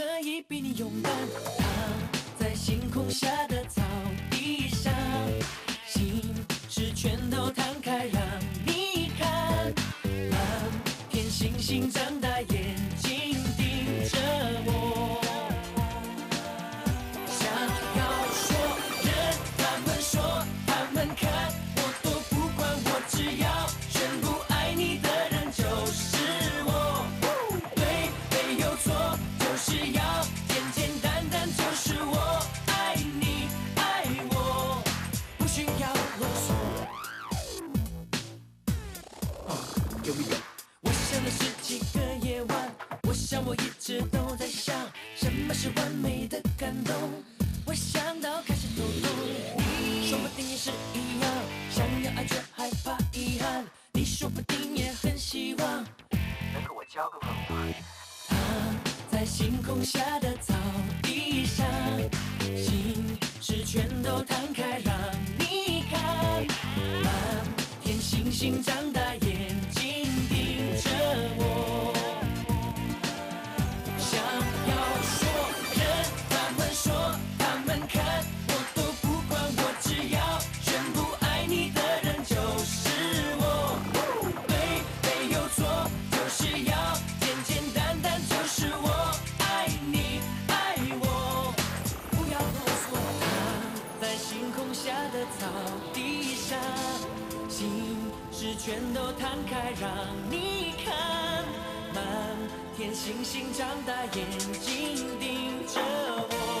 可以比你勇敢，躺在星空下的草地上，心事全都摊开让你看，满天星星张我一直都在想，什么是完美的感动。我想到开始头痛，你说不定也是一样，想要爱却害怕遗憾。你说不定也很希望能跟我交个朋友。躺在星空下的草地上，心事全都摊开让你看，满天星星全都摊开让你看，满天星星张大眼睛盯着我。